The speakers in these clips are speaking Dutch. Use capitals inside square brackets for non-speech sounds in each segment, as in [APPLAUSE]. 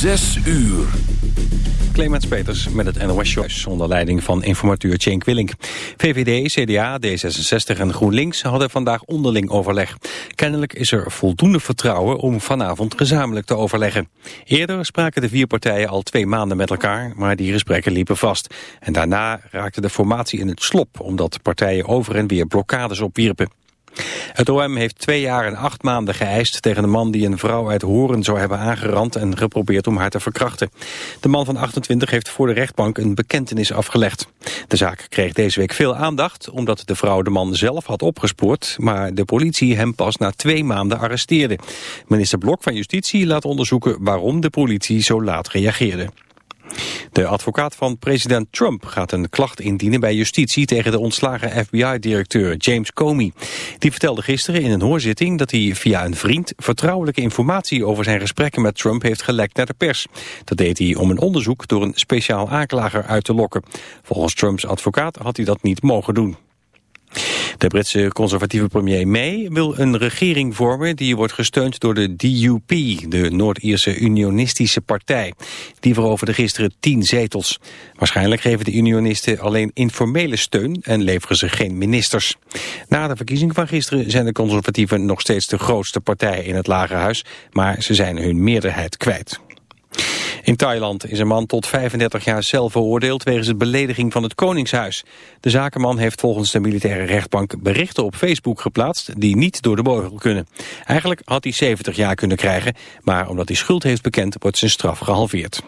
Zes uur. Clemens Peters met het NOS Show onder leiding van informateur Cenk Willink. VVD, CDA, D66 en GroenLinks hadden vandaag onderling overleg. Kennelijk is er voldoende vertrouwen om vanavond gezamenlijk te overleggen. Eerder spraken de vier partijen al twee maanden met elkaar, maar die gesprekken liepen vast. En daarna raakte de formatie in het slop, omdat partijen over en weer blokkades opwierpen. Het OM heeft twee jaar en acht maanden geëist tegen een man die een vrouw uit Horen zou hebben aangerand en geprobeerd om haar te verkrachten. De man van 28 heeft voor de rechtbank een bekentenis afgelegd. De zaak kreeg deze week veel aandacht omdat de vrouw de man zelf had opgespoord, maar de politie hem pas na twee maanden arresteerde. Minister Blok van Justitie laat onderzoeken waarom de politie zo laat reageerde. De advocaat van president Trump gaat een klacht indienen bij justitie tegen de ontslagen FBI-directeur James Comey. Die vertelde gisteren in een hoorzitting dat hij via een vriend vertrouwelijke informatie over zijn gesprekken met Trump heeft gelekt naar de pers. Dat deed hij om een onderzoek door een speciaal aanklager uit te lokken. Volgens Trumps advocaat had hij dat niet mogen doen. De Britse conservatieve premier May wil een regering vormen die wordt gesteund door de DUP, de Noord-Ierse unionistische partij. Die veroverde gisteren tien zetels. Waarschijnlijk geven de unionisten alleen informele steun en leveren ze geen ministers. Na de verkiezing van gisteren zijn de conservatieven nog steeds de grootste partij in het lagerhuis, maar ze zijn hun meerderheid kwijt. In Thailand is een man tot 35 jaar zelf veroordeeld wegens het belediging van het Koningshuis. De zakenman heeft volgens de militaire rechtbank berichten op Facebook geplaatst die niet door de beugel kunnen. Eigenlijk had hij 70 jaar kunnen krijgen, maar omdat hij schuld heeft bekend wordt zijn straf gehalveerd.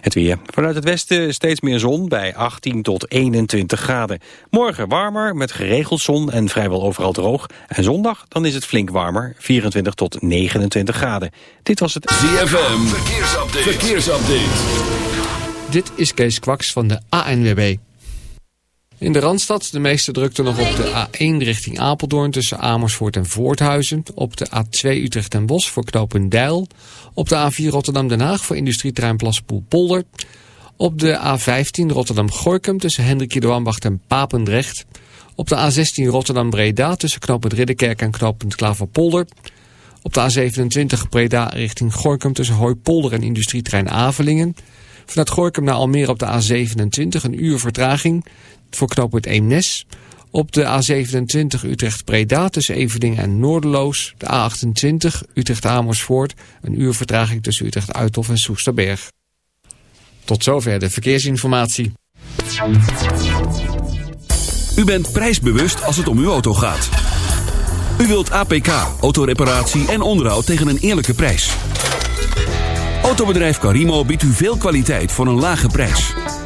Het weer. Vanuit het westen steeds meer zon bij 18 tot 21 graden. Morgen warmer met geregeld zon en vrijwel overal droog. En zondag dan is het flink warmer, 24 tot 29 graden. Dit was het ZFM. Verkeersupdate. Verkeersupdate. Dit is Kees Kwaks van de ANWB. In de Randstad de meeste drukte nog op de A1 richting Apeldoorn tussen Amersfoort en Voorthuizen. Op de A2 Utrecht en Bos voor knooppunt Deil. Op de A4 Rotterdam-Den Haag voor industrieterrein Plaspoel-Polder. Op de A15 Rotterdam-Gorkum tussen Hendrikje de Wambacht en Papendrecht. Op de A16 Rotterdam-Breda tussen knooppunt Ridderkerk en knooppunt Klaverpolder. Op de A27 Breda richting Gorkum tussen Hooipolder en industrieterrein Avelingen. Vanuit Gorkum naar Almere op de A27 een uur vertraging voor knooppunt Eemnes. Op de A27 Utrecht-Breda tussen Everdingen en Noorderloos. De A28 Utrecht-Amersfoort. Een uur vertraging tussen Utrecht-Uithof en Soesterberg. Tot zover de verkeersinformatie. U bent prijsbewust als het om uw auto gaat. U wilt APK, autoreparatie en onderhoud tegen een eerlijke prijs. Autobedrijf Carimo biedt u veel kwaliteit voor een lage prijs.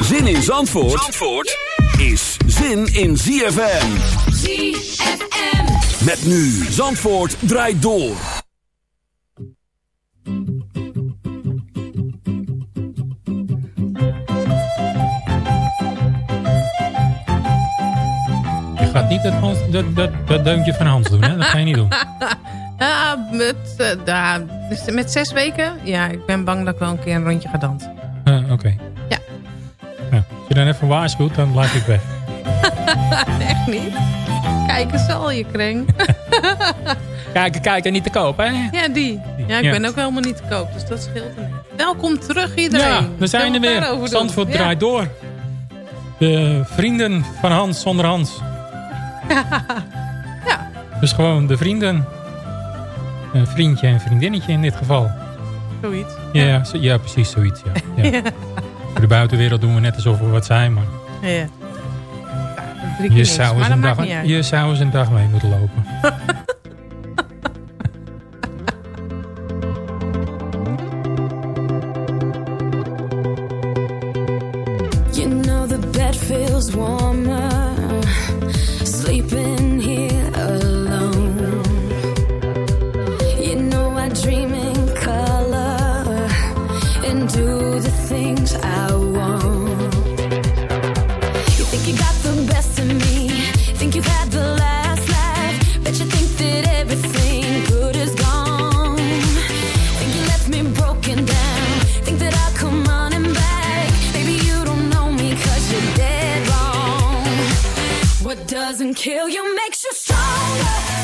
Zin in Zandvoort, Zandvoort is zin in ZFM. ZFM. Met nu Zandvoort draait door. Je gaat niet dat, dat, dat, dat deuntje van Hans doen, hè? Dat ga je niet doen. [LAUGHS] Ja, met, uh, met zes weken? Ja, ik ben bang dat ik wel een keer een rondje ga dansen. Uh, Oké. Ja. ja. Als je dan even waarschuwt, dan laat ik weg. [LAUGHS] Echt niet? Kijken zal je, kreng. [LAUGHS] kijken, kijken, niet te koop, hè? Ja, die. Ja, ik Ja. ben ook helemaal niet te koop, dus dat scheelt niet. Welkom terug iedereen. Ja, we zijn er weer. Zandvoort Ja. draait door. De vrienden van Hans zonder Hans. [LAUGHS] Ja. Dus gewoon de vrienden. Een vriendje en vriendinnetje in dit geval. Zoiets. Ja, zo- ja precies zoiets. [LAUGHS] Ja. Ja. Voor de buitenwereld doen we net alsof we wat zijn, maar Ja. ja. je zou, eens een dag, je zou eens een dag mee moeten lopen. [LAUGHS] doesn't kill you makes you stronger.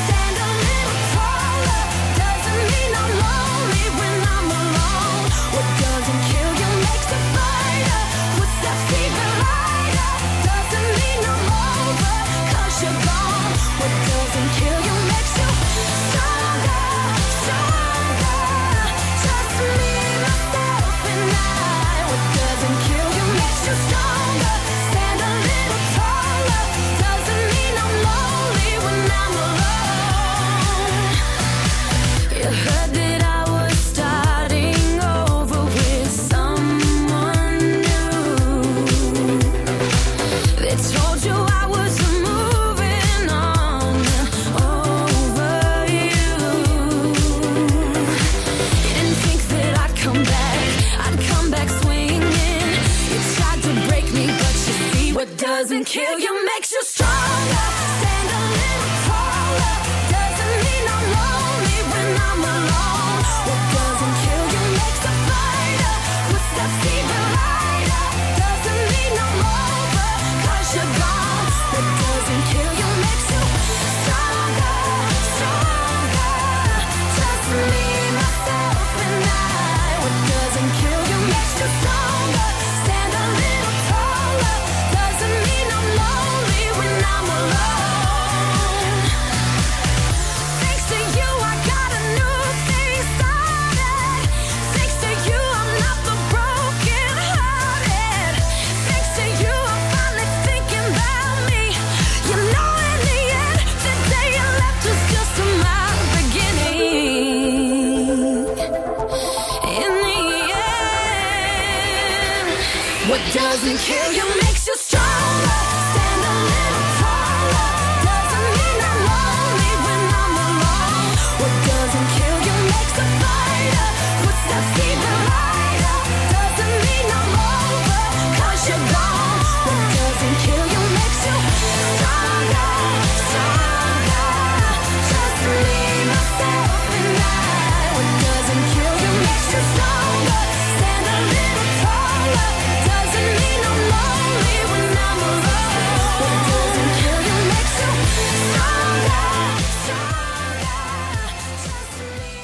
Doesn't kill you makes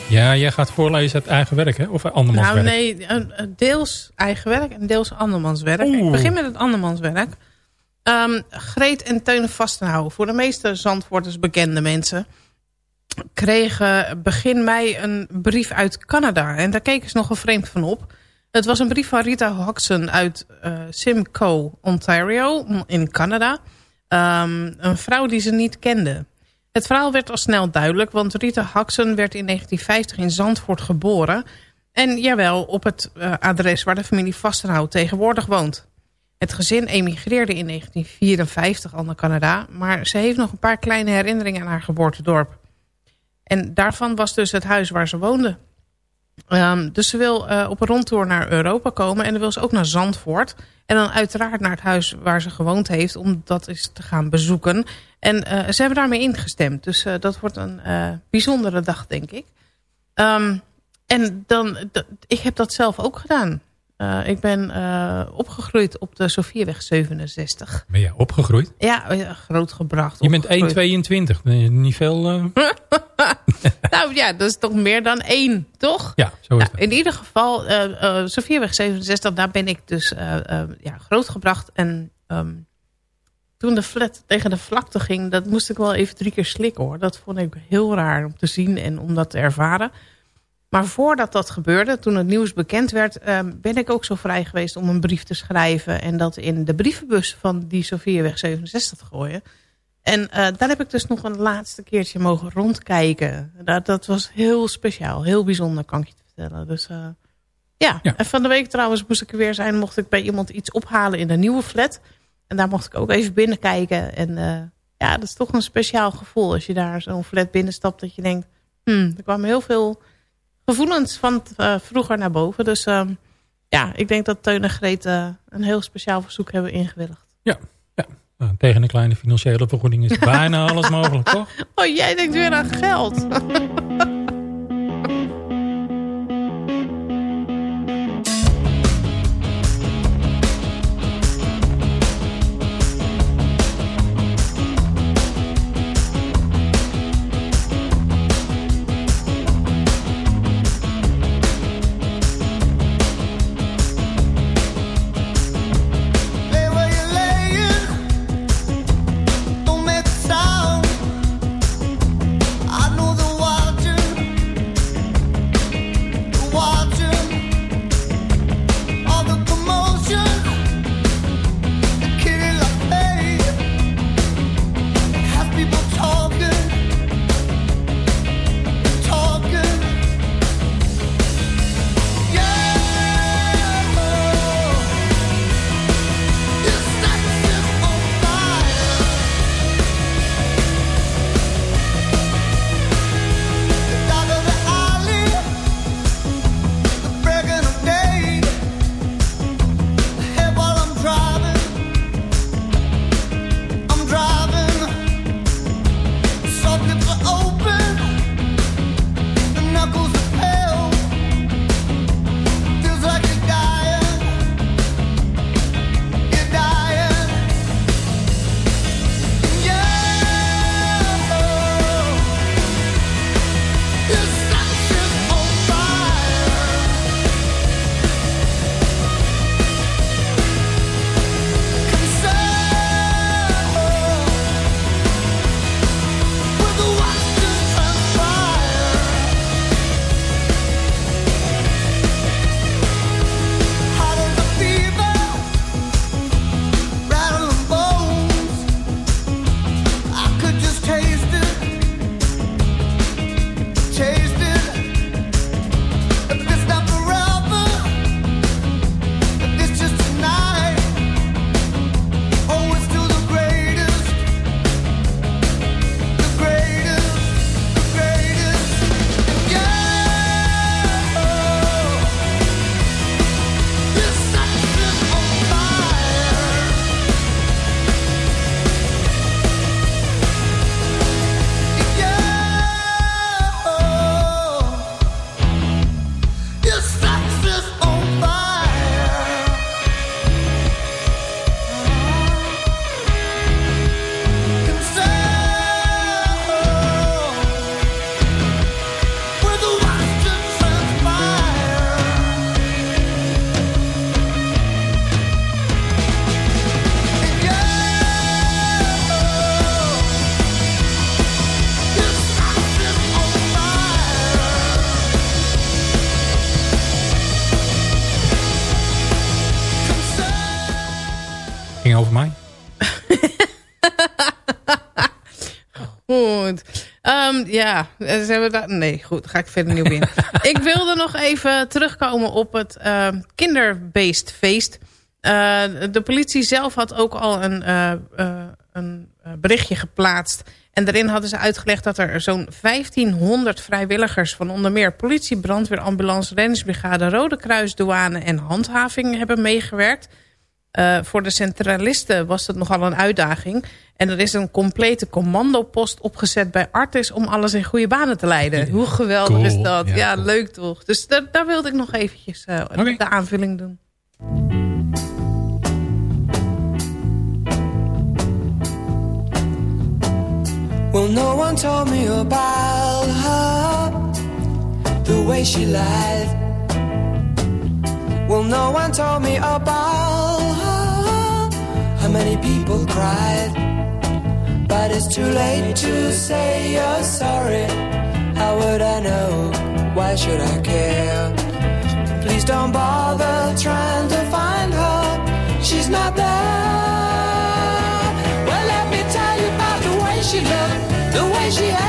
Ja, jij gaat voorlezen uit eigen werk, hè? Of andermans Nou werk? nee, een- een deels eigen werk en deels andermans werk. Oeh. Ik begin met het andermans werk. Ehm, Greet en Teune Vastenhouden, voor de meeste Zandvoorters bekende mensen... kregen begin mei een brief uit Canada. En daar keken ze nogal vreemd van op. Het was een brief van Rita Hodgson uit eh, Simcoe, Ontario, in Canada. Ehm, een vrouw die ze niet kende. Het verhaal werd al snel duidelijk, want Rita Hodgson werd in 1950 in Zandvoort geboren... En jawel, op het eh, adres waar de familie Vastenhout tegenwoordig woont. Het gezin emigreerde in 1954 al naar Canada... maar ze heeft nog een paar kleine herinneringen aan haar geboortedorp. En daarvan was dus het huis waar ze woonde. Ehm, dus ze wil eh, op een rondtour naar Europa komen... en dan wil ze ook naar Zandvoort. En dan uiteraard naar het huis waar ze gewoond heeft... om dat eens te gaan bezoeken. En eh, ze hebben daarmee ingestemd. Dus eh, dat wordt een bijzondere dag, denk ik. Ehm, en dan, ik heb dat zelf ook gedaan. Ik ben opgegroeid op de Sofieweg 67. Ben je opgegroeid? Ja, grootgebracht. Je bent opgegroeid. 1,22. Ben je niet veel... [LAUGHS] eh, [LAUGHS] Nou ja, dat is toch meer dan één, toch? Ja, zo is Nou, het. in ieder geval, eh eh, Sofieweg 67, daar ben ik dus eh, eh, ja, grootgebracht. En ehm, toen de flat tegen de vlakte ging, dat moest ik wel even drie keer slikken hoor. Dat vond ik heel raar om te zien en om dat te ervaren. Maar voordat dat gebeurde, toen het nieuws bekend werd... ehm, ben ik ook zo vrij geweest om een brief te schrijven... en dat in de brievenbus van die Sofieweg 67 te gooien. En eh, daar heb ik dus nog een laatste keertje mogen rondkijken. Dat, dat was heel speciaal, heel bijzonder kan ik je vertellen. Dus eh, ja. Ja. en van de week trouwens moest ik er weer zijn... mocht ik bij iemand iets ophalen in de nieuwe flat. En daar mocht ik ook even binnenkijken. En eh, ja, dat is toch een speciaal gevoel als je daar zo'n flat binnenstapt... dat je denkt, hmm, er kwamen heel veel gevoelens van vroeger naar boven. Dus ehm, ja, ik denk dat Teun en Greet een heel speciaal verzoek hebben ingewilligd. Ja. Nou, tegen een kleine financiële vergoeding is bijna [LAUGHS] alles mogelijk, toch? Oh, jij denkt weer aan geld. [LAUGHS] Ja, ze hebben dat... Nee, goed, ga ik verder nieuw in. [LAUGHS] ik wilde nog even terugkomen op het ehm kinderbeest feest. Eh, de politie zelf had ook al een, eh, eh, een eh, berichtje geplaatst. En daarin hadden ze uitgelegd dat er zo'n 1500 vrijwilligers... van onder meer politie, brandweer, ambulance, reddingsbrigade... Rode Kruis, douane en handhaving hebben meegewerkt. Eh, voor de centralisten was dat nogal een uitdaging. En er is een complete commandopost opgezet bij Artis... om alles in goede banen te leiden. Hoe geweldig Cool, is dat? Ja, ja, cool. leuk toch? Dus daar, daar wilde ik nog eventjes eh, de aanvulling doen. Well, no one told me about her, the way she lied. Well, no one told me about many people cried. But it's too late to say you're sorry. How would I know? Why should I care? Please don't bother trying to find her. She's not there. Well, let me tell you about the way she looked, the way she had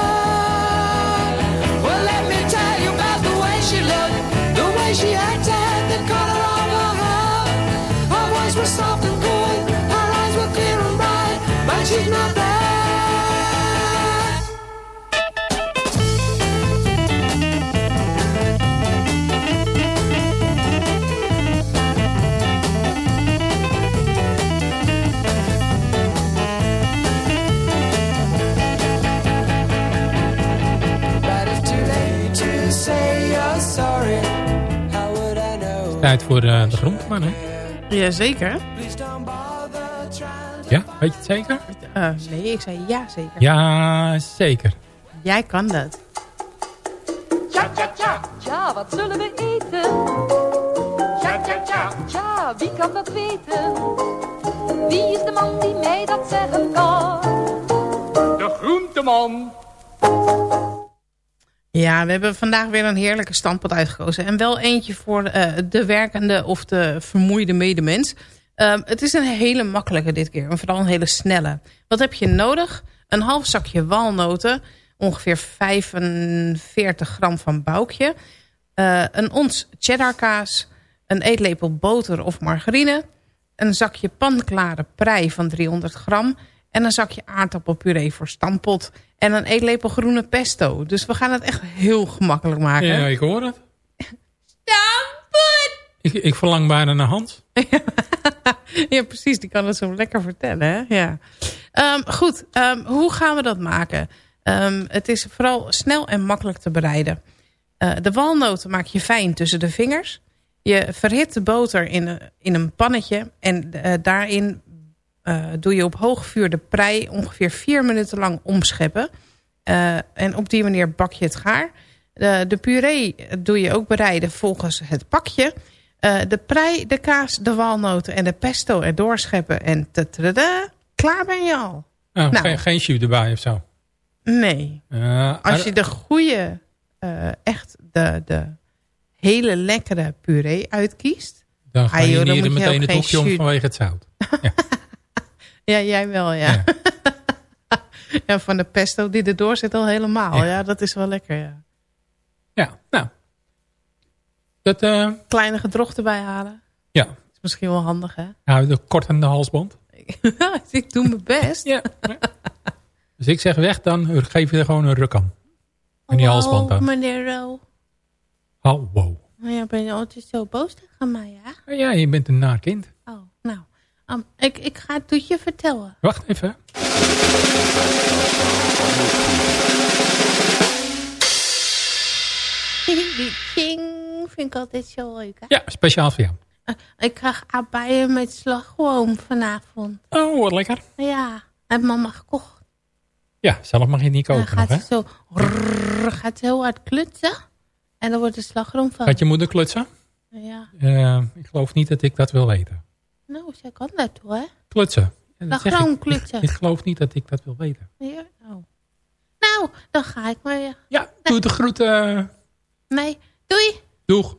Tijd voor eh, de groenteman, hè? Jazeker. Ja, weet je het zeker? Eh, nee, ik zei ja zeker. Ja, zeker. Jij kan dat. Ja, wat zullen we eten? Tja, tja, tja. Ja, wie kan dat weten? Wie is de man die mij dat zeggen kan? De groenteman. Ja, we hebben vandaag weer een heerlijke standpunt uitgekozen. En wel eentje voor eh, de werkende of de vermoeide medemens. Ehm, het is een hele makkelijke dit keer. En vooral een hele snelle. Wat heb je nodig? Een half zakje walnoten. Ongeveer 45 gram van boukje. eh, een ons cheddarkaas. Een eetlepel boter of margarine. Een zakje panklare prei van 300 gram. En een zakje aardappelpuree voor stampot. En een eetlepel groene pesto. Dus we gaan het echt heel gemakkelijk maken. Ja, ik hoor het. Stampot! Ik, ik verlang bijna naar Hans. [LAUGHS] Ja, precies. Die kan het zo lekker vertellen. Hè? Ja. Ehm, goed, ehm, hoe gaan we dat maken? Ehm, het is vooral snel en makkelijk te bereiden. Eh, de walnoten maak je fijn tussen de vingers. Je verhit de boter in, een- in een pannetje. En eh, daarin eh, doe je op hoog vuur de prei ongeveer vier minuten lang omscheppen. Eh, en op die manier bak je het gaar. De, de puree doe je ook bereiden volgens het pakje. Eh, de prei, de kaas, de walnoten en de pesto erdoor scheppen. En tatada, klaar ben je al. Oh, Nou. geen, geen jus erbij of zo. Nee, als je de goede, echt de, de hele lekkere puree uitkiest. dan ga Ah, je joh, dan niet meteen het hoekje om vanwege het zout. [LAUGHS] Ja, jij wel, ja. [LAUGHS] Ja, van de pesto die erdoor zit al helemaal. Ja, Ja. dat is wel lekker, ja. Ja, nou. Dat, eh, Kleine gedrocht erbij halen. ja. Is misschien wel handig, hè? Nou, de kortende halsband. [LAUGHS] ik doe mijn best. Ja. Dus ik zeg weg, dan geef je er gewoon een ruk aan. En die Hallo, halsband aan. meneer Ro. Hallo. Nou ja, ben je altijd zo boos tegen mij, ja? Ja, je bent een naar kind. Um, ik, ik ga het toetje vertellen. Wacht even. [LAUGHS] Die ting vind ik altijd zo leuk, hè? Ja, speciaal voor jou. Eh, Ik krijg aardbeien met slagroom vanavond. Oh, wat lekker. Ja, heb mama gekocht. Ja, zelf mag je het niet En dan nog, gaat hè? ze zo, gaat heel hard klutsen. En dan wordt er slagroom van. Gaat je moeder klutsen? Ja, Eh, ik geloof niet dat ik dat wil weten. Nou, zij kan dat toch, hè? Klutsen. En dat ik. klutsen. Ik geloof niet dat ik dat wil weten. Ja, oh. Nou, dan ga ik maar weer. Ja, doe de groeten. Nee, doei! Doeg.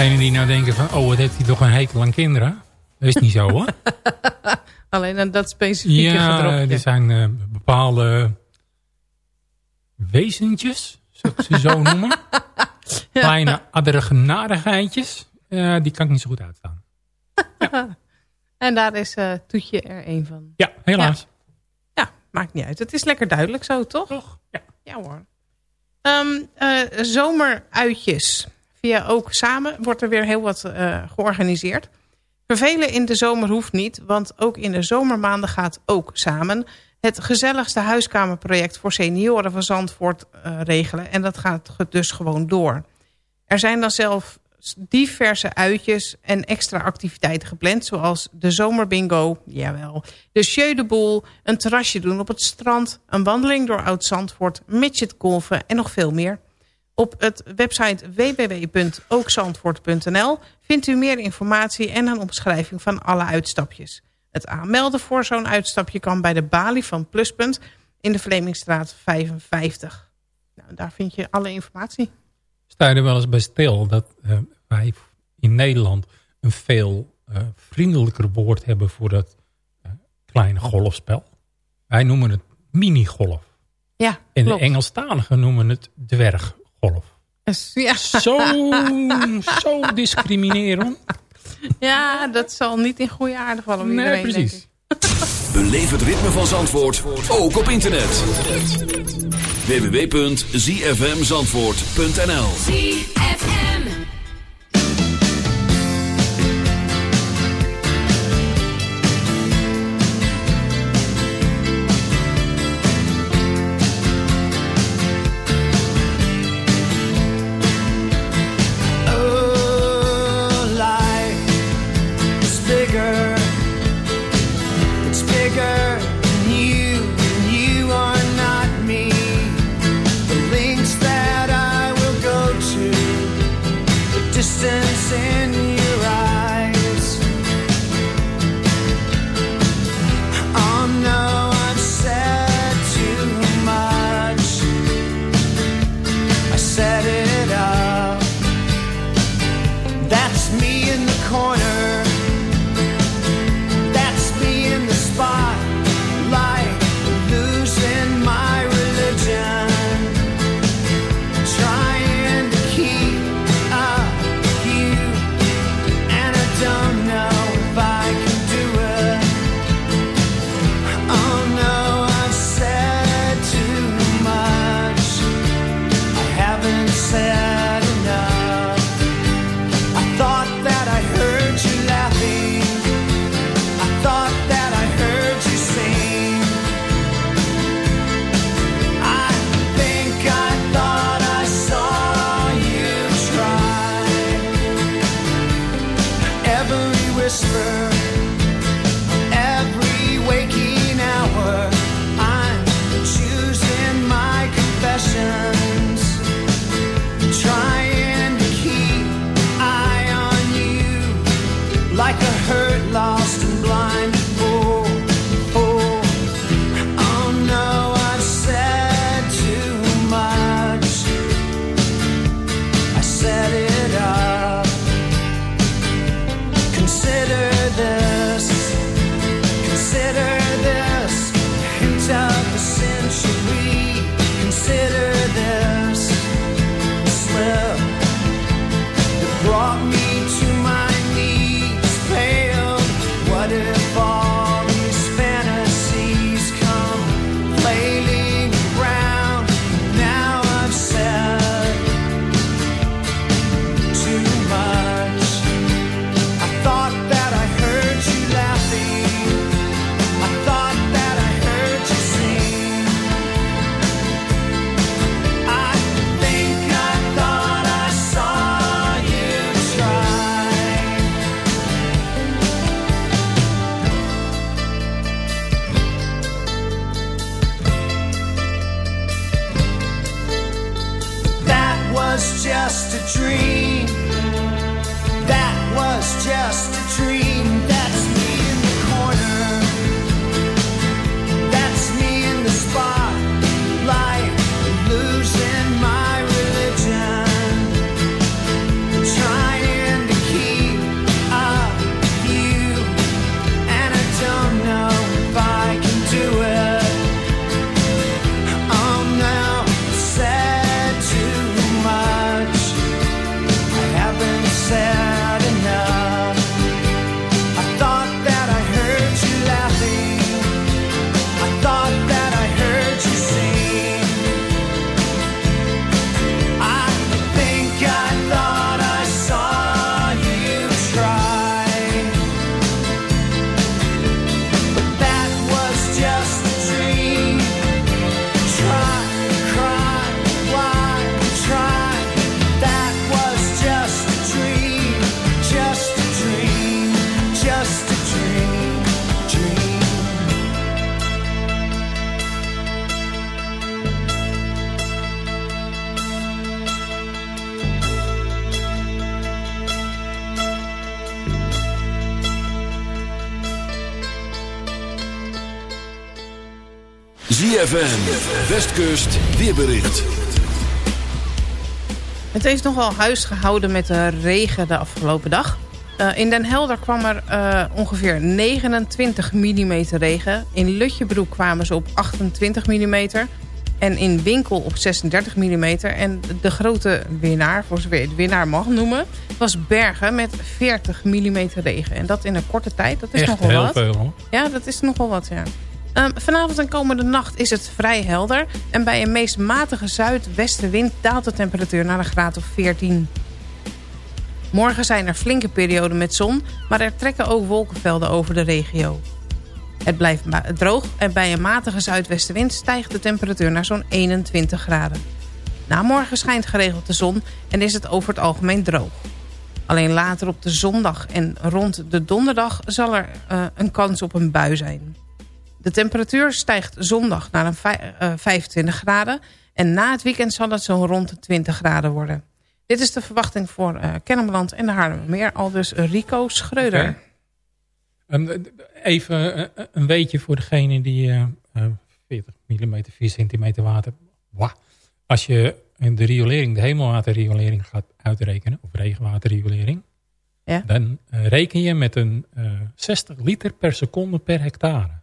Degene die nou denken van... oh, wat heeft hij toch een hekel aan kinderen? Dat is niet zo, hoor. [LAUGHS] Alleen aan dat specifieke ja, er zijn eh, bepaalde wezentjes, zou ik ze zo [LAUGHS] noemen. Kleine addergenadigheidjes. Eh, die kan ik niet zo goed uitstaan. [LAUGHS] En daar is eh, Toetje er een van. Ja, helaas. Ja, maakt niet uit. Het is lekker duidelijk zo, toch? Toch? Ja. Ja hoor. Ehm, eh, zomeruitjes. Via Ook Samen wordt er weer heel wat eh, georganiseerd. Vervelen in de zomer hoeft niet, want ook in de zomermaanden gaat Ook Samen... het gezelligste huiskamerproject voor senioren van Zandvoort eh, regelen. En dat gaat dus gewoon door. Er zijn dan zelf diverse uitjes en extra activiteiten gepland... zoals de zomerbingo, jawel, de Jeu de Boel... een terrasje doen op het strand... een wandeling door Oud-Zandvoort, midgetgolfen en nog veel meer. Op het website www.ookzandvoort.nl vindt u meer informatie... en een omschrijving van alle uitstapjes. Het aanmelden voor zo'n uitstapje kan bij de balie van Pluspunt... in de Vlemingstraat 55. Nou, daar vind je alle informatie. Sta je er wel eens bij stil dat eh, wij in Nederland een veel eh, vriendelijker woord hebben voor dat eh, kleine golfspel? Wij noemen het minigolf. Ja, En de. Engelstaligen noemen het dwerggolf. Ja. Zo, zo discriminerend. ja, dat zal niet in goede aarde vallen. Nee, iedereen, precies. Beleef het ritme van Zandvoort, ook op internet. www.zfmzandvoort.nl ZFM, Westkust, weerbericht. Het heeft nogal huis gehouden met de regen de afgelopen dag. Uh, in Den Helder kwam er uh, ongeveer 29 mm regen. In Lutjebroek kwamen ze op 28 mm. En in Winkel op 36 mm. En de grote winnaar, voor zover je het winnaar mag noemen... was Bergen met 40 mm regen. En dat in een korte tijd, dat is Echt nogal heel wat. veel hoor. Ja, dat is nogal wat, ja. Um, vanavond en komende nacht is het vrij helder. En bij een meest matige zuidwestenwind daalt de temperatuur naar een graad of 14. Morgen zijn er flinke perioden met zon, maar er trekken ook wolkenvelden over de regio. Het blijft droog en bij een matige zuidwestenwind stijgt de temperatuur naar zo'n 21 graden. Na morgen schijnt geregeld de zon en is het over het algemeen droog. Alleen later op de zondag en rond de donderdag zal er uh, een kans op een bui zijn. De temperatuur stijgt zondag naar een uh, 25 graden en na het weekend zal het zo'n rond de 20 graden worden. Dit is de verwachting voor uh, Kennemerland en de Haarlemmermeer. Al dus Rico Schreuder. Okay. Um, even uh, een weetje voor degene die uh, 40 mm, 4 centimeter water... Als je de riolering, de hemelwaterriolering gaat uitrekenen... of regenwaterriolering... Ja? dan reken je met een 60 liter per seconde per hectare.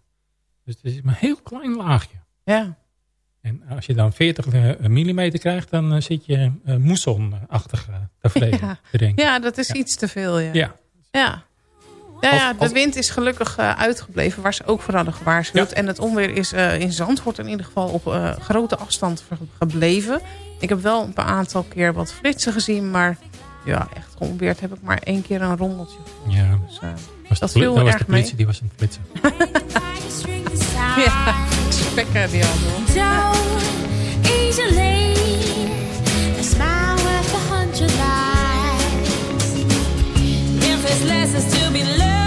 Dus het is maar een heel klein laagje. Ja. En als je dan 40 mm krijgt, dan uh, zit je uh, moessonachtig uh, tevreden. [LAUGHS] Ja. te denken. ja, dat is ja. iets te veel. Ja. Ja. ja. Ja, ja, de wind is gelukkig uitgebleven, waar ze ook voor hadden gewaarschuwd. Ja. En het onweer is in Zandvoort in ieder geval op grote afstand gebleven. Ik heb wel een paar aantal keer wat flitsen gezien, maar ja, echt onweerd heb ik maar één keer een rommeltje. Ja, dus, was dat viel dat was erg de politie, mee. die was een flitser. [LAUGHS] [LAUGHS] ja, spekken die allemaal. easily. A smile a hundred to be learned,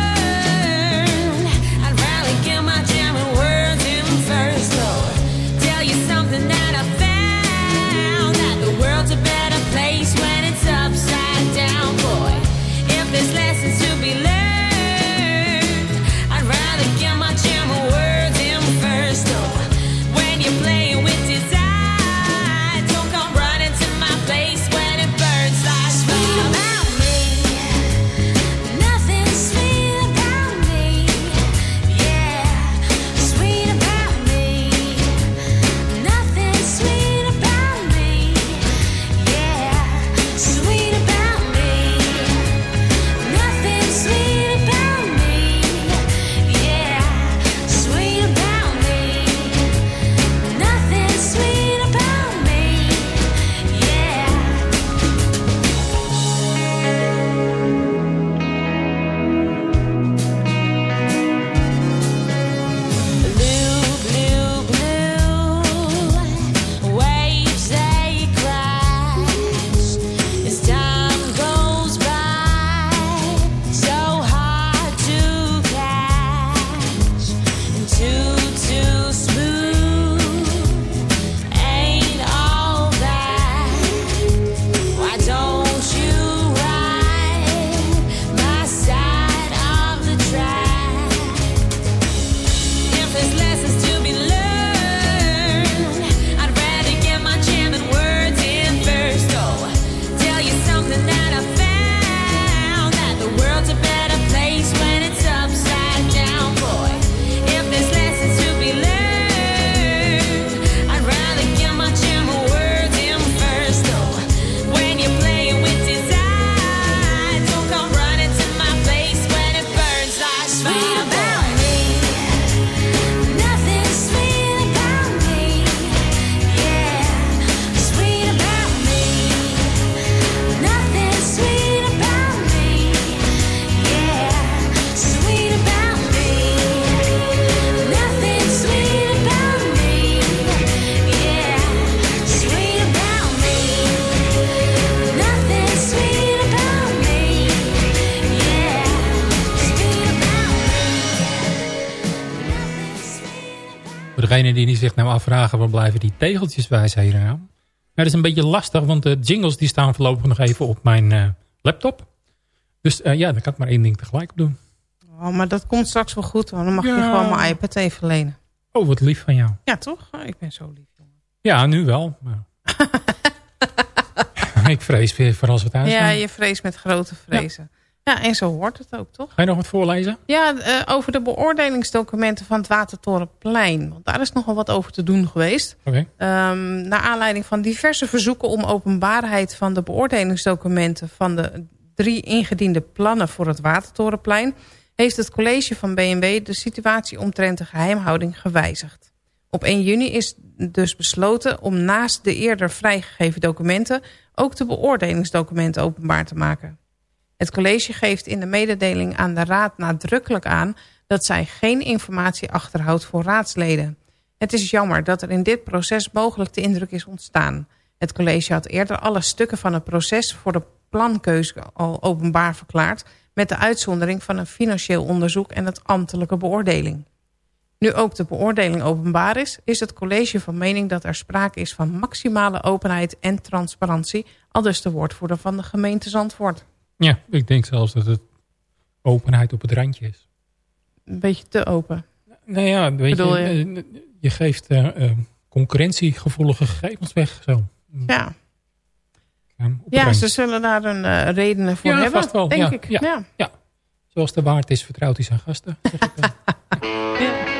waar blijven die tegeltjes wijsheden nou? Nou, dat is een beetje lastig, want de jingles die staan voorlopig nog even op mijn uh, laptop. Dus uh, ja, daar kan ik maar één ding tegelijk op doen. Oh, maar dat komt straks wel goed hoor. Dan mag Ja. je gewoon mijn iPad even lenen. Oh, wat lief van jou. Ja, toch? Oh, ik ben zo lief, jongen. Ja, nu wel. maar- [LAUGHS] [LAUGHS] ik vrees weer voor als we thuis Ja, zijn. je vreest met grote vrezen. Ja. En zo hoort het ook, toch? Ga je nog wat voorlezen? Ja, eh, over de beoordelingsdocumenten van het Watertorenplein. Want daar is nogal wat over te doen geweest. Oké. Ehm, naar aanleiding van diverse verzoeken om openbaarheid van de beoordelingsdocumenten van de drie ingediende plannen voor het Watertorenplein, heeft het college van BMW de situatie omtrent de geheimhouding gewijzigd. Op 1 juni is dus besloten om naast de eerder vrijgegeven documenten ook de beoordelingsdocumenten openbaar te maken. Het college geeft in de mededeling aan de raad nadrukkelijk aan dat zij geen informatie achterhoudt voor raadsleden. Het is jammer dat er in dit proces mogelijk de indruk is ontstaan. Het college had eerder alle stukken van het proces voor de plankeuze al openbaar verklaard... met de uitzondering van een financieel onderzoek en het ambtelijke beoordeling. Nu ook de beoordeling openbaar is, is het college van mening dat er sprake is van maximale openheid en transparantie, al dus de woordvoerder van de gemeente Zandvoort. Ja, ik denk zelfs dat het openheid op het randje is. Een beetje te open. Nou ja, weet je, je? eh, je geeft eh, concurrentiegevoelige gegevens weg. Zo. Ja, Ja, randje. ze zullen daar een eh, redenen voor Ja, hebben, vast wel. denk Ja, ik. ja. Ja. Zoals de waard is, vertrouwt hij zijn gasten. zeg ik dan. No [LAUGHS]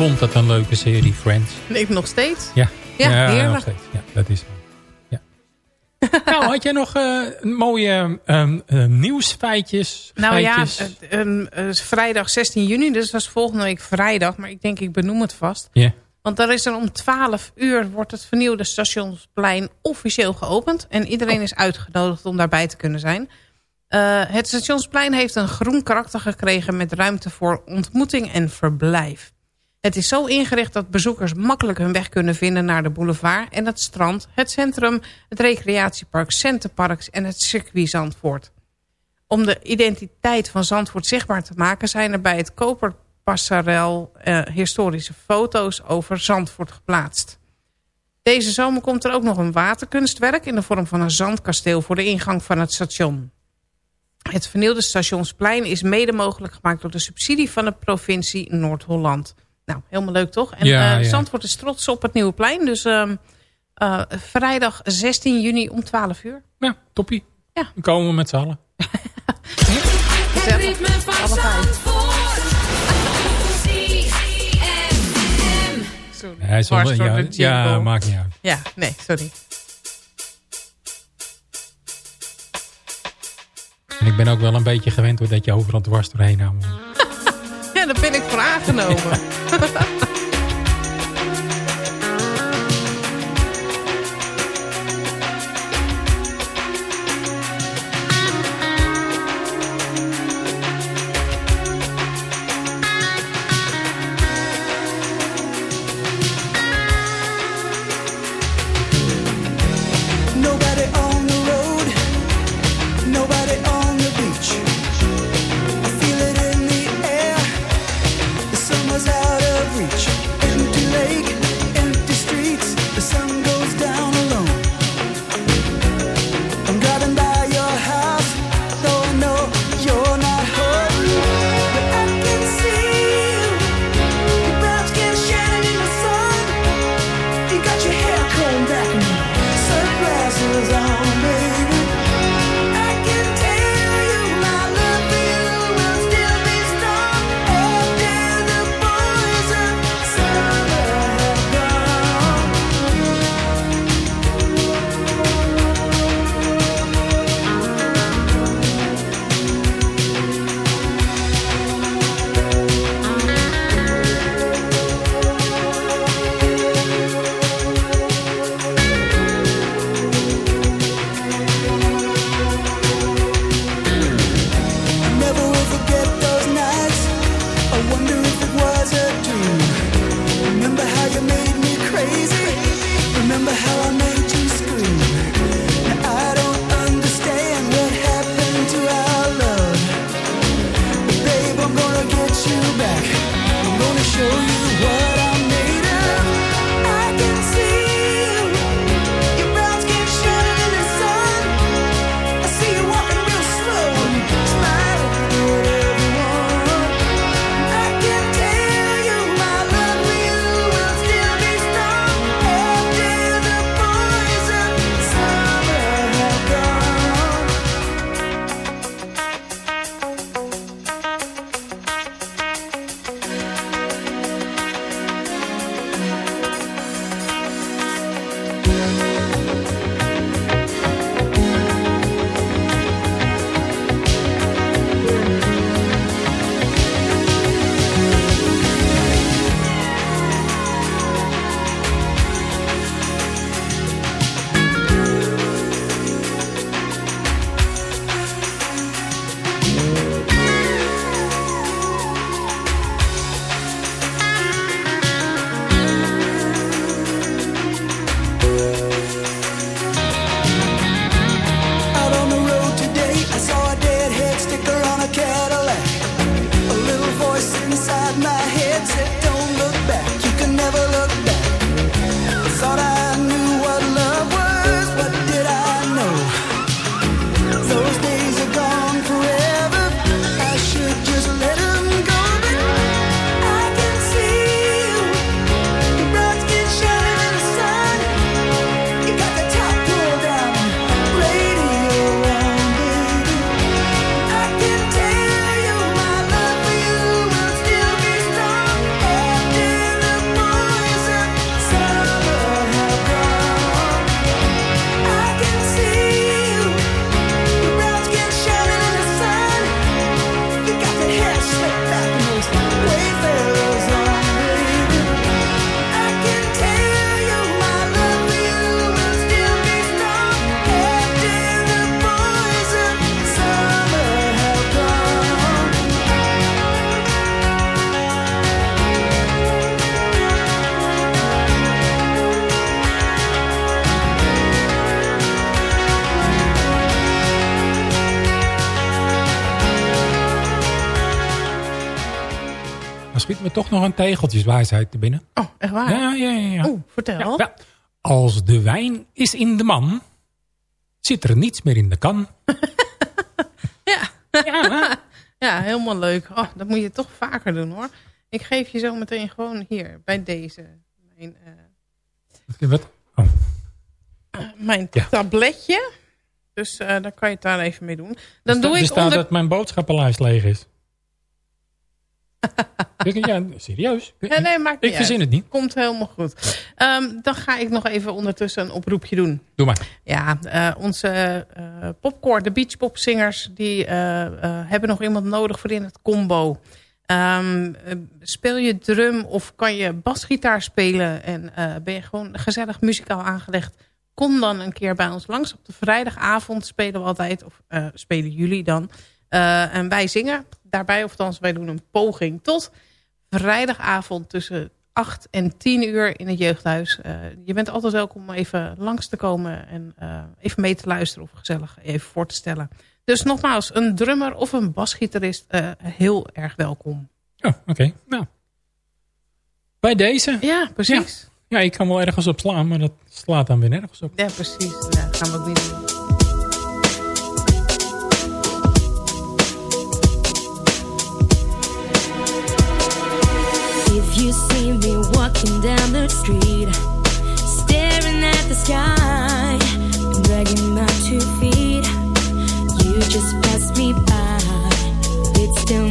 vond dat een leuke serie, Friends. Ik nog steeds. Ja, Ja, heerlijk. nog steeds. Ja, dat is. Ja. [LAUGHS] nou, had jij nog eh, mooie ehm, eh, nieuwsfeitjes? Nou ja, feitjes? ehm, is vrijdag 16 juni, dus dat is volgende week vrijdag. Maar ik denk, ik benoem het vast. Ja. Want daar is er om 12 uur wordt het vernieuwde stationsplein officieel geopend. En iedereen is uitgenodigd om daarbij te kunnen zijn. Eh, het stationsplein heeft een groen karakter gekregen met ruimte voor ontmoeting en verblijf. Het is zo ingericht dat bezoekers makkelijk hun weg kunnen vinden naar de boulevard en het strand, het centrum, het recreatiepark Centerparks en het circuit Zandvoort. Om de identiteit van Zandvoort zichtbaar te maken zijn er bij het Koperpark Passarel eh, historische foto's over Zandvoort geplaatst. Deze zomer komt er ook nog een waterkunstwerk... in de vorm van een zandkasteel voor de ingang van het station. Het vernieuwde stationsplein is mede mogelijk gemaakt... door de subsidie van de provincie Noord-Holland. Nou, helemaal leuk toch? En Ja, eh, ja. Zandvoort is trots op het nieuwe plein. Dus ehm, eh, vrijdag 16 juni om 12 uur. Ja, toppie. Ja. Dan komen we met z'n allen. Het ritme van Zandvoort. Hij Dwars door ja, ja, maakt niet uit. Ja, nee, sorry. En ik ben ook wel een beetje gewend hoor, dat je overal dwars doorheen houdt. Daar ben ik voor aangenomen. [LAUGHS] show you toch nog een tegeltjeswijsheid te binnen. Oh, echt waar? Ja, ja, ja. ja. Oeh, vertel. Ja. Als de wijn is in de man, zit er niets meer in de kan. [LAUGHS] Ja. Ja, [LAUGHS] Ja, helemaal leuk. Oh, dat moet je toch vaker doen hoor. Ik geef je zo meteen gewoon hier, bij deze, mijn, eh, Wat? Oh, mijn Ja. tabletje. Dus eh, dan kan je het daar even mee doen. Dan doe ik staat onder... dat mijn boodschappenlijst leeg is. [LAUGHS] Ik- ja, serieus. Ja, nee, maakt niet Ik verzin uit. het niet. Komt helemaal goed. Ehm, dan ga ik nog even ondertussen een oproepje doen. Doe maar. Ja, eh, onze eh popcore, de beachpopzingers, die eh, hebben nog iemand nodig voor in het combo. Ehm, eh, speel je drum of kan je basgitaar spelen en ben je gewoon gezellig muzikaal aangelegd? Kom dan een keer bij ons langs. Op de vrijdagavond spelen we altijd, of spelen jullie dan. Eh, en wij zingen daarbij, of althans wij doen een poging tot vrijdagavond tussen 8 en 10 uur in het jeugdhuis. Eh, je bent altijd welkom om even langs te komen en eh, even mee te luisteren of gezellig even voor te stellen. Dus nogmaals, een drummer of een basgitarist, heel erg welkom. Oh, oké. Nou. Bij deze. Ja, precies. Ja, ik kan wel ergens op slaan, maar dat slaat dan weer nergens op. Ja, precies. Dat gaan we ook niet walking down the street, staring at the sky, dragging my two feet, you just pass me by. It still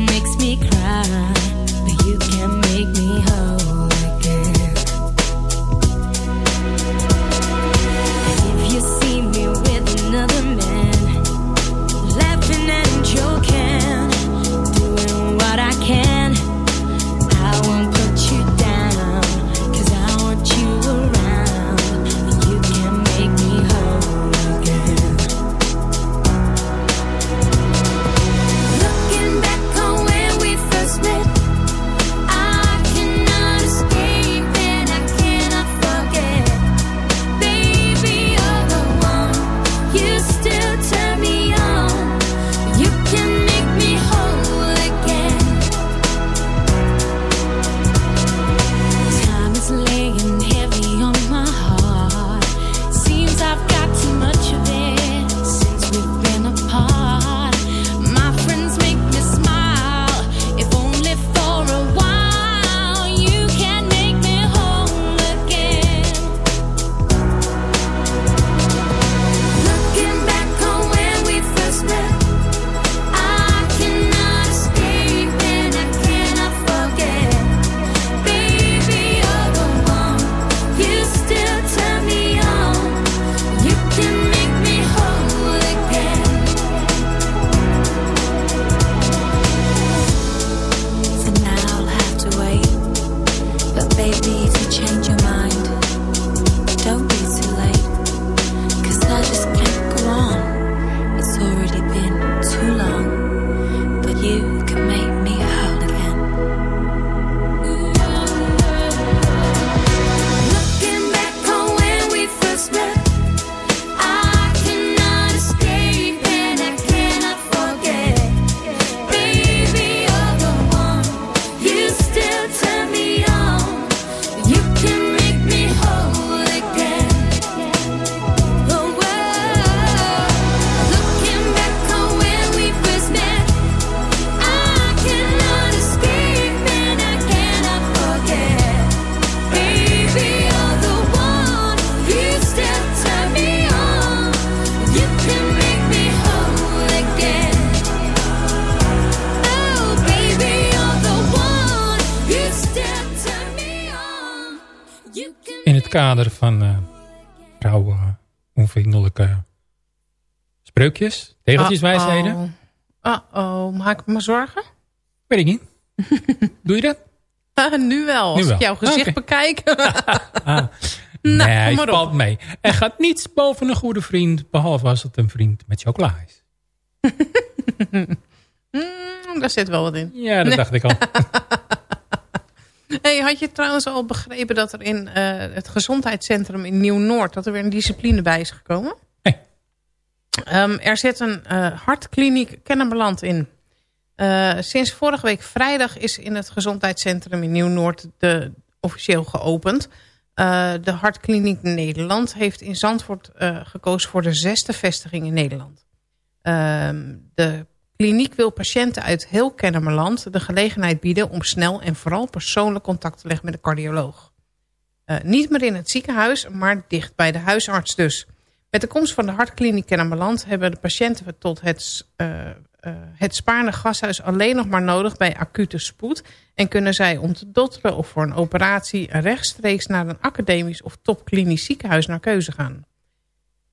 tegeltjeswijsheden. Uh-oh, maak ik me zorgen? Weet ik niet. [LAUGHS] Doe je dat? Ah, nu wel, als Nu wel. ik jouw gezicht Oké. bekijk. Ah. [LAUGHS] Nou, nee, op. valt mee. Er gaat niets boven een goede vriend, behalve als het een vriend met chocola is. [LAUGHS] Mm, daar zit wel wat in. Ja, dat Nee. dacht ik al. Hey, had je trouwens al begrepen dat er in eh, het gezondheidscentrum in Nieuw-Noord... dat er weer een discipline bij is gekomen? Ehm, er zit een eh, hartkliniek Kennemerland in. Eh, sinds vorige week vrijdag is in het gezondheidscentrum in Nieuw-Noord de, officieel geopend. Uh, de Hartkliniek Nederland heeft in Zandvoort gekozen voor de zesde vestiging in Nederland. Uh, de kliniek wil patiënten uit heel Kennemerland de gelegenheid bieden om snel en vooral persoonlijk contact te leggen met de cardioloog. Niet meer in het ziekenhuis, maar dicht bij de huisarts dus. Met de komst van de Hartkliniek Kennemerland hebben de patiënten tot het, uh, uh, het Spaarne gashuis alleen nog maar nodig bij acute spoed. En kunnen zij om te dotteren of voor een operatie rechtstreeks naar een academisch of topklinisch ziekenhuis naar keuze gaan.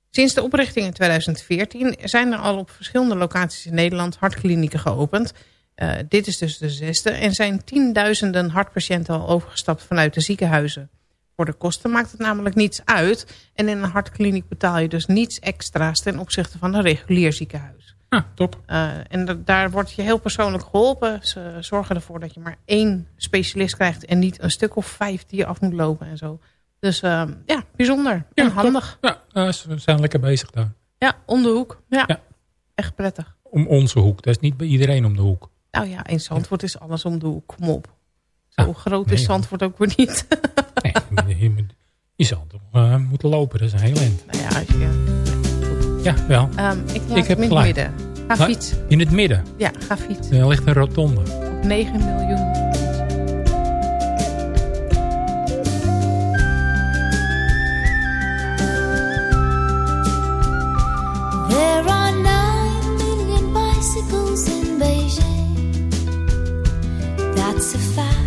Sinds de oprichting in 2014 zijn er al op verschillende locaties in Nederland hartklinieken geopend. Uh, dit is dus de zesde en zijn tienduizenden hartpatiënten al overgestapt vanuit de ziekenhuizen. Voor de kosten maakt het namelijk niets uit. En in een hartkliniek betaal je dus niets extra's ten opzichte van een regulier ziekenhuis. Ah, top. Uh, en daar word je heel persoonlijk geholpen. Ze zorgen ervoor dat je maar één specialist krijgt en niet een stuk of vijf die je af moet lopen en zo. Dus uh, ja, bijzonder ja, en handig. Top. Ja, uh, ze zijn lekker bezig daar. Ja, om de hoek. Ja, ja, echt prettig. Om onze hoek, dat is niet bij iedereen om de hoek. Nou ja, in Zandvoort is alles om de hoek. Kom op. Zo ah, groot nee, is Zandvoort ook weer niet. [LAUGHS] nee, je, zal uh, moeten lopen, dat is een heel eind. Nou ja, als je... Ja, wel. Um, ik, ik heb in het midden. Ga fietsen. In het midden? Ja, ga fietsen. Er ligt een rotonde. Op 9 miljoen. There are nine million bicycles in Beijing. That's a fact.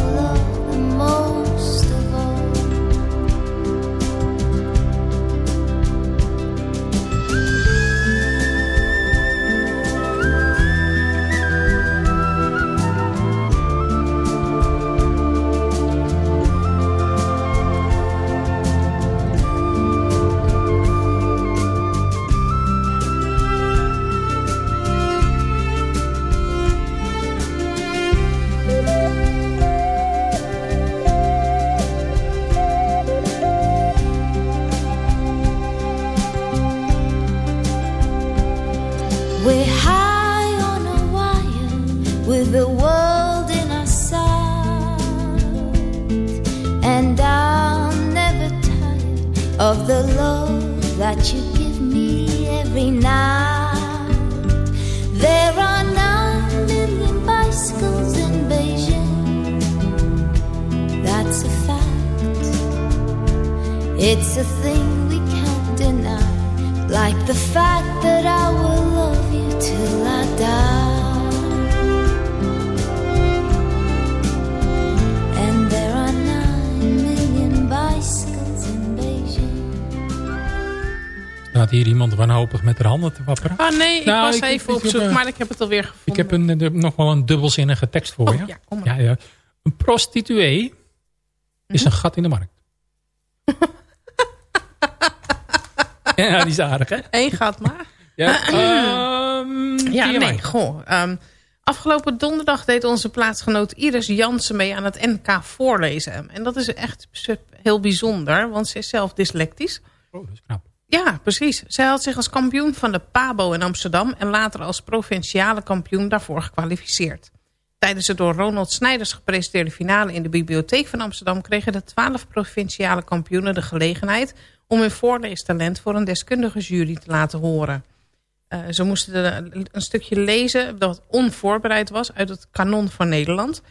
It's a thing we can't deny. Like the fact that I will love you till I die. And there are nine million bicycles in Beijing. Staat hier iemand wanhopig met haar handen te wapperen? Ah nee, ik Nou, was ik- even op zoek, eh, maar ik heb het alweer gevonden. Ik heb een, de- nog wel een dubbelzinnige tekst voor Oh, je. ja, kom maar. Ja, ja. Een prostituee is een gat in de markt. [LAUGHS] ja, die is aardig, hè? Eén gaat maar. Ja, [CLEARS THROAT] ehm, Ja, TMI. nee, goh. ehm, afgelopen donderdag deed onze plaatsgenoot Iris Jansen mee aan het NK voorlezen. En dat is echt heel bijzonder, want ze is zelf dyslectisch. Oh, dat is knap. Ja, precies. Zij had zich als kampioen van de PABO in Amsterdam... en later als provinciale kampioen daarvoor gekwalificeerd. Tijdens de door Ronald Snijders gepresenteerde finale in de Bibliotheek van Amsterdam... kregen de twaalf provinciale kampioenen de gelegenheid... om hun voorleestalent voor een deskundige jury te laten horen. Eh, ze moesten de- een stukje lezen dat onvoorbereid was uit het kanon van Nederland.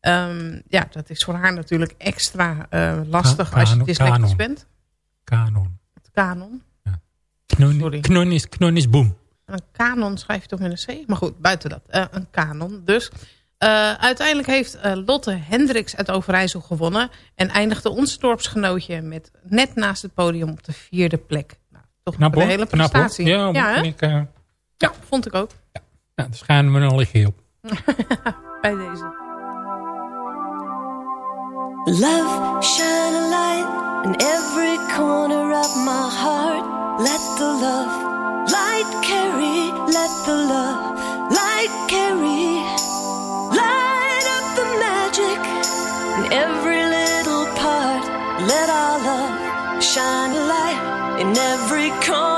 Ehm, ja, dat is voor haar natuurlijk extra eh, lastig Ka- als je dyslectisch kanon. bent. Kanon. Het kanon. Knon, Sorry. knon, is, knon is boem. Een kanon schrijf je toch met een C? Maar goed, buiten dat. eh, een kanon dus. Eh, uiteindelijk heeft eh, Lotte Hendricks uit Overijssel gewonnen. En eindigde ons dorpsgenootje met net naast het podium op de vierde plek. Nou, toch Knap een hoor. hele Knap prestatie. Ja, ja, ik, eh, ja, vond ik ook. nou, daar schijnen we een lichtje op. [LAUGHS] Bij deze. Love, shine a light in every corner of my heart. Let the love light carry, let the love light carry. Shine a light in every corner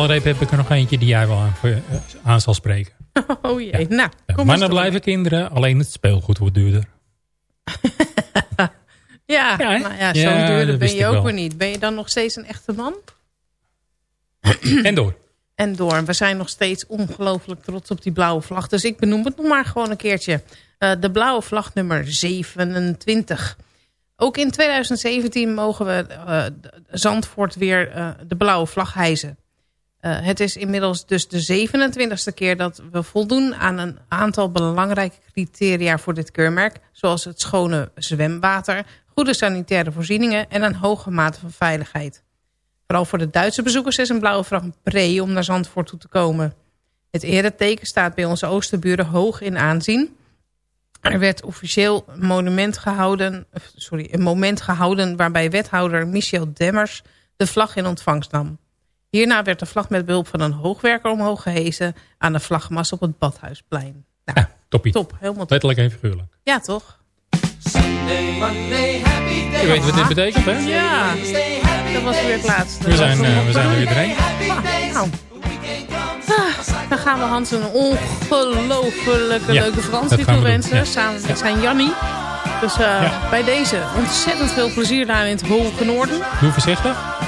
valreep heb ik er nog eentje die jij wel aan, eh, aan zal spreken. [LAUGHS] Oh jee, nou, kom Mannen door. blijven kinderen, alleen het speelgoed wordt duurder. [LAUGHS] Ja, Ja, nou ja, Ja, zo'n duurder ben je ook wel. weer niet. Ben je dan nog steeds een echte man? [CLEARS THROAT] en door. En door. We zijn nog steeds ongelooflijk trots op die blauwe vlag. Dus ik benoem het nog maar gewoon een keertje. Eh, de blauwe vlag nummer 27. Ook in 2017 mogen we eh, Zandvoort weer de blauwe vlag hijsen. Eh, het is inmiddels dus de 27e keer dat we voldoen aan een aantal belangrijke criteria voor dit keurmerk. Zoals het schone zwemwater, goede sanitaire voorzieningen en een hoge mate van veiligheid. Vooral voor de Duitse bezoekers is een blauwe een pre om naar Zandvoort toe te komen. Het ereteken staat bij onze oosterburen hoog in aanzien. Er werd officieel monument gehouden, of, sorry, een moment gehouden waarbij wethouder Michel Demmers de vlag in ontvangst nam. Hierna werd de vlag met behulp van een hoogwerker omhoog gehezen aan de vlagmast op het Badhuisplein. Nou, Ja, toppie. top, helemaal top. Letterlijk en figuurlijk. Ja, toch? Je weet wat dit betekent, hè? Ja, dat was weer het laatste. We zijn, eh, we zijn er weer doorheen. Nou, ah, dan gaan we Hans een ongelofelijke Ja, leuke vakantie toewensen. ja. Samen met zijn Jannie. Dus eh, Ja. bij deze ontzettend veel plezier daar in het hoge noorden. Doe voorzichtig.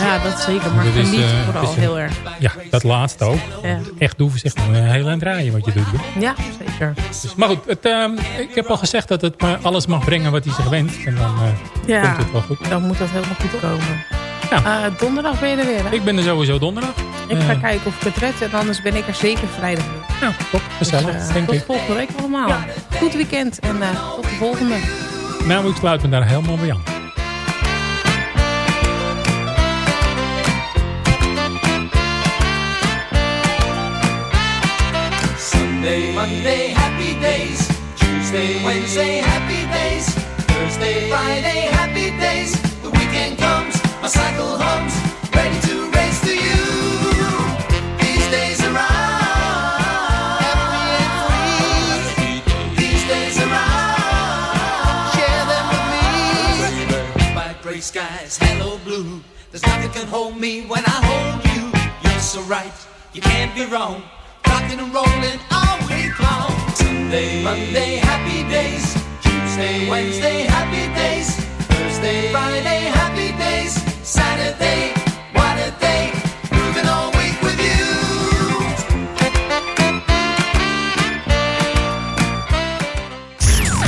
Ja, dat zeker. Maar geniet eh, vooral is een- heel erg. Ja, dat laatste ook. Ja. Echt doe voorzichtig. Een heel aan draaien wat je doet. hoor. Ja, zeker. Dus, maar goed, het, ehm, ik heb al gezegd dat het maar alles mag brengen wat hij zich wenst. En dan eh, Ja, komt het wel goed. dan moet dat helemaal goed komen. Ja. Eh, donderdag ben je er weer, hè? Ik ben er sowieso donderdag. Ik ga Eh, kijken of ik het red. En anders ben ik er zeker vrijdag weer. Nou, top. Gezellig, Dus, eh, denk tot ik. volgende week allemaal. Goed weekend en eh, tot de volgende. Nou, ik sluit me daar helemaal bij aan. Monday, happy days. Tuesday, Wednesday, happy days. Thursday, Friday, happy days. The weekend comes, my cycle hums, ready to race to you. These days around, These days around, share them with me. By gray skies, hello blue. There's nothing can hold me when I hold you. You're so right, you can't be wrong. Rocking and rolling all week long. Sunday, Monday, happy days. Tuesday, Wednesday, happy days. Thursday, Friday, happy days. Saturday, what a day. Moving all week with you.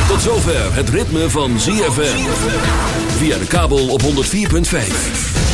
Tot zover het ritme van ZFM. Via de kabel op 104.5.